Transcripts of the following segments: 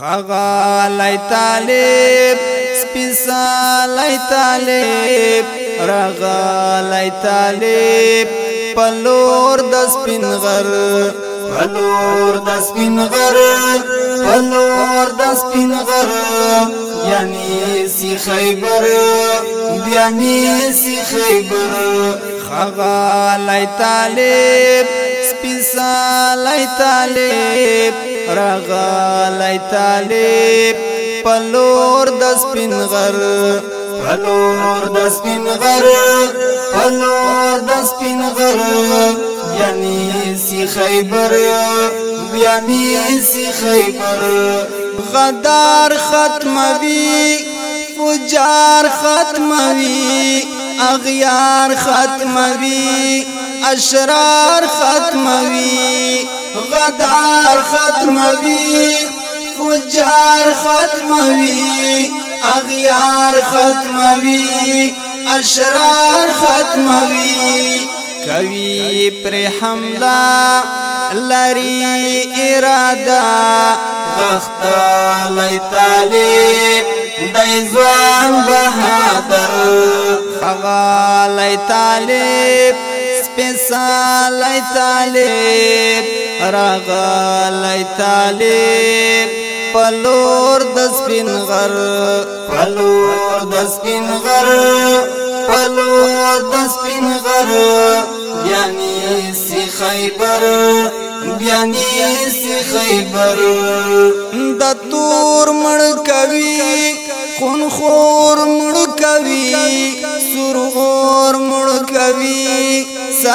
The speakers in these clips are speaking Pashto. خغا لای طالب سپیسا لای طالب رغا لای طالب پلور د سپین غر پلور د سپین غر پلور د سپین غر یعنی سی خیبر یعنی سی خیبر خغا لای طالب سپیسا لای طالب راغلی طالب پلور د سپین غر پلور د سپین غر پلور د سپین غر یعنی سی خیبر یعنی سی خیبر غدار ختموي فجار ختموي اغیار ختموي اشرار ختم ختموي فجار ختموي اغيار ختموي اشرار ختموي کوي پر حمله لري اراده غخت لای طالب دای ځوان بهادر هغه لای طالب سپیسالی طالب راغلی طالب پلور د سپین غر پلور د سپین غر پلور د سپین غر یعنی سی خیبر یعنی سی خیبر د تور مړ کوي خون خور مړ کوي سرو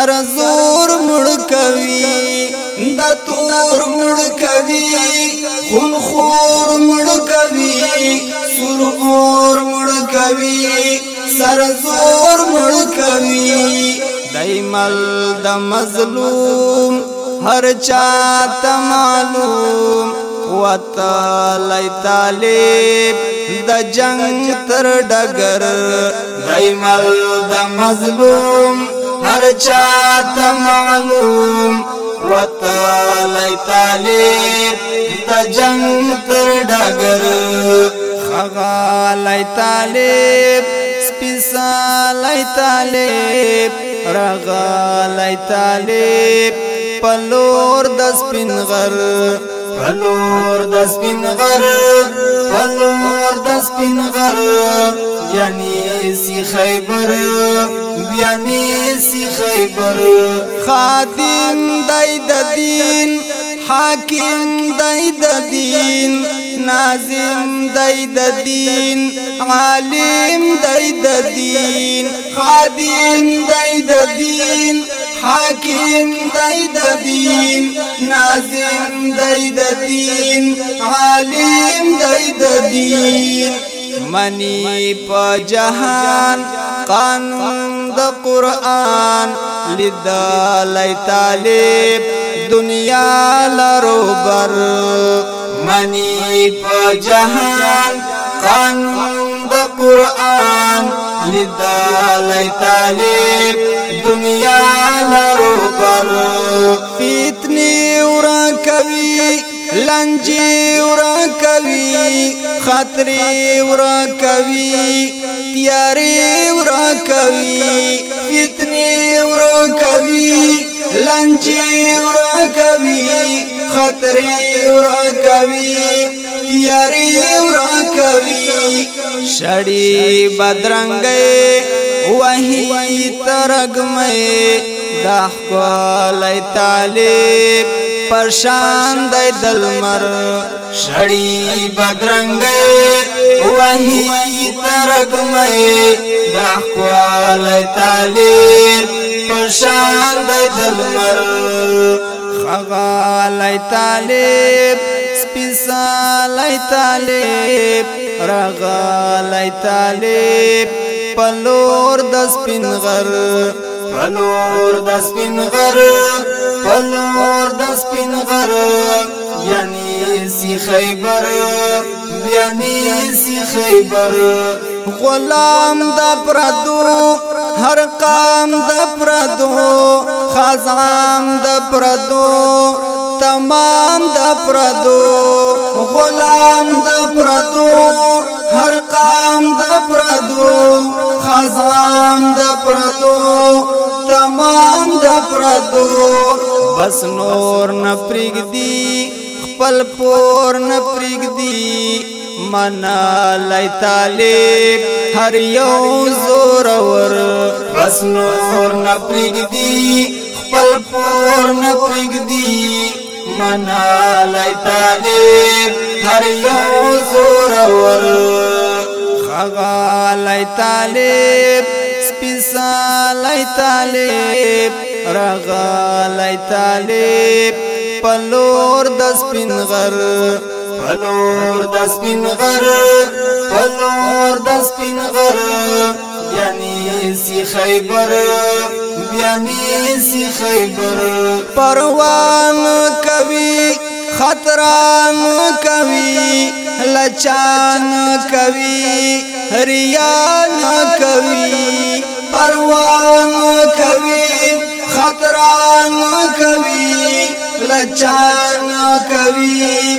سر زور مړ کوي د تور مړ کوي خون خور مړ کوي سر اور مړ کوي سر زور مړ کوي دایمل د مظلوم هر چا ته معلوم وتعالی طالب د جنگ تر ډګر دایمل د مظلوم هر چا ته معلوم وتعالی طالب د جنگ تر ډګر خغالی طالب سپیسالی طالب رغالی طالب پلور د سپین غر پلور د سپین غر پلور د سپین غر یعنی خیبر یعنی خیبر خادم دای د دین حاکم دای د دین نازم دای د دین عالم دای د دین خادم دای د دین حاکم دای د دین نازم دای د دین عالم دای د دین منی په جهان قانون د قران لید لای طالب دنیا لروبر منی په جهان قانون د قران لید لای طالب دنیا لروبر فتنی ورا کوي لنجي ورا کوي خطرې ورا کوي تیارې ورا کوي فتنې ورا کوي لنجي ورا کوي خطرې ورا کوي تیارې ورا کوي شړې بدرنګې وهي ترګمې دا خپل طالب پرشان دی دلمر شړی بدرنګ وحی ترګمې دا خپل تعلیر پرشان دی دلمر خغالای طالب سپیسالای طالب رغالای طالب پلور د سپین غر پلور د سپین غر پلور د سپین غر یعنی سی خیبر یعنی سی خیبر غلام د پردو هر قام د پردو خزان د پردو تمام د پردو غلام د پردو هر قام د پردو خزان د پردو غلام د پردو بس نور نه پرګدي خپل پور نه پرګدي منا لای طالب هر یو زور ور بس نور نه پرګدي خپل پور نه پرګدي منا لای طالب هر یو زور ور خغا لای طالب سالی طالب راغلی طالب پلور د سپین غر پلور د سپین غر پلور د سپین غر یعنی سی خیبر یعنی سی خیبر پروان کوي خطران کوي لچان کوي ریان کوي پروان کوي خطران کوي لچان کوي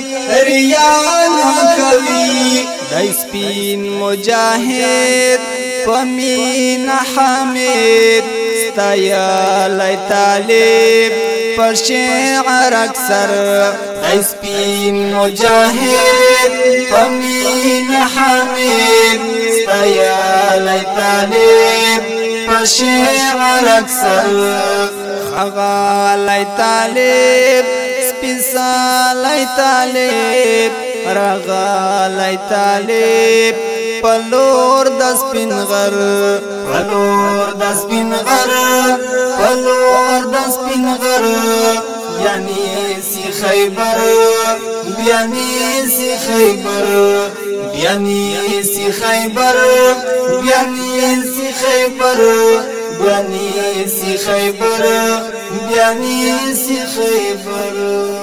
ریان کوي د سپین مجاهد پمین حمید ستایا لای طالب پر شعر اکثر د سپین مجاهد پمین حمید ستایا لای طالب پشی غلط سل خغالی طالب سپیسالی طالب رغالی طالب پلور د سپین غر پلور د سپین غر پلور د سپین غر یعنی سی خیبر یعنی سی خیبر بیانی سی خیبر بیانی سی خیبر بیانی سی خیبر بیانی سی خیبر